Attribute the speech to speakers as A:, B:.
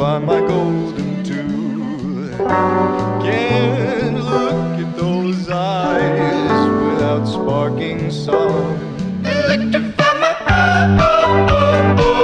A: By my golden tooth. Can't look at those eyes without sparking song. Electrify my. Oh, oh, oh,